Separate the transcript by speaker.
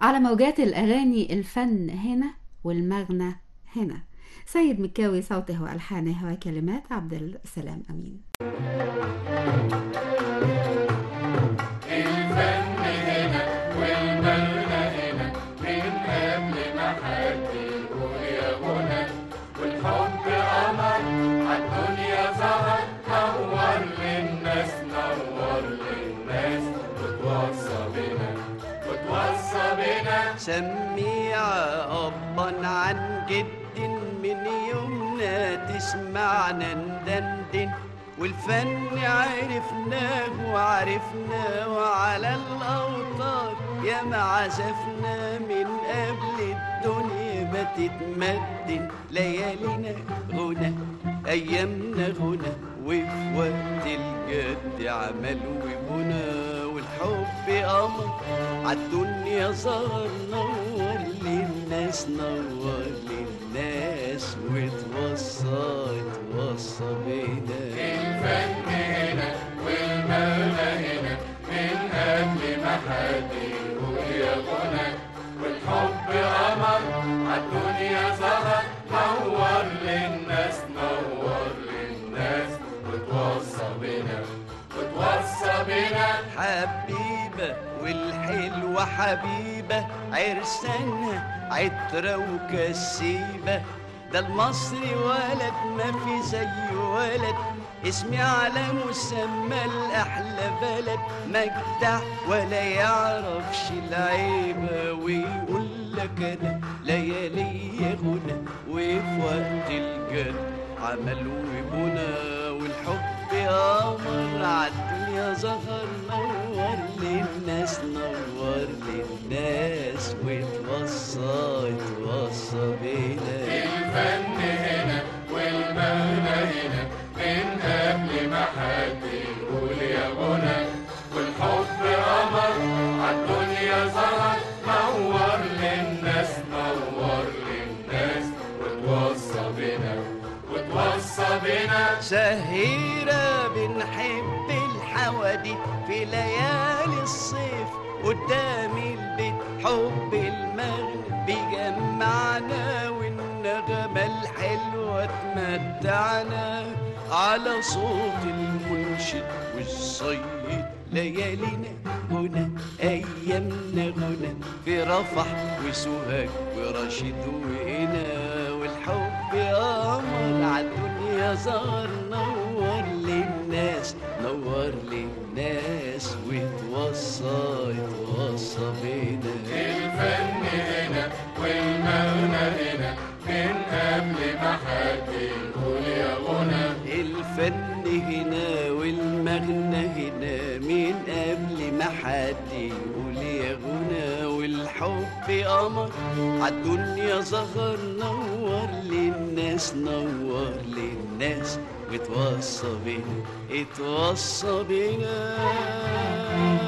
Speaker 1: على موجات الأغاني الفن هنا والمغنى هنا. سيد مكاوي صوته وألحانه وكلمات عبد السلام أمين.
Speaker 2: الفن هنا والمغنى هنا. من قبل ما حد يقول يا والحب قمر ظهر وتوصى بنا وتوصى بنا
Speaker 3: سميعة أبا عن جد من يومنا تسمعنا ندندن. والفن عرفناه وعرفناه وعلى الأوتار. يا ما عزفنا من قبل الدنيا ما تتمدن. ليالينا غنى أيامنا غنى وفي وقت الجد عمل وبنى والحب قمر عالدنيا ظهر نور للناس نور للناس وتوصى توصى بينا.
Speaker 2: الفن هنا والمغنى هنا من قبل ما حد يقول يا غنى والحب قمر عالدنيا ظهر نور للناس نور للناس وتوصى بنا وتوصى بنا
Speaker 3: حبيبة والحلوة حبيبة عرسانها عطرة وكسيبة. ده المصري ولد ما في زيه ولد. اسمي على مسمى الأحلى بلد. مجدع ولا يعرفش العيبة ويقول لك أنا ليالي غنى وفي وقت الجد عمل وبنى والحب قمر عالدنيا ظهر نور. نور للناس وتوصى توصى بينا
Speaker 2: الفن هنا والمغنى هنا من قبل ما حد يقول يا غنى. والحب قمر عالدنيا ظهر نور للناس نور للناس وتوصى بنا وتوصى بنا.
Speaker 3: سهيرة بنحب الحوادث في ليالي الصيف قدام البيت. حب المغرب بيجمعنا والنغمة الحلوة تمتعنا على صوت المنشد والصيد. ليالينا هنا أيامنا هنا في رفح وسوهاج ورشيد وهنا والحب قمر عالدنيا ظهر نور للناس وتوصى توصى بينا.
Speaker 2: الفن هنا والمغنى هنا من قبل ما حد يقول يا غنى.
Speaker 3: الفن هنا والمغنى هنا من قبل ما حد يقول يا غنى. والحب قمر عالدنيا ظهر نور للناس نور للناس وتوصى بينا اتوصى بينا.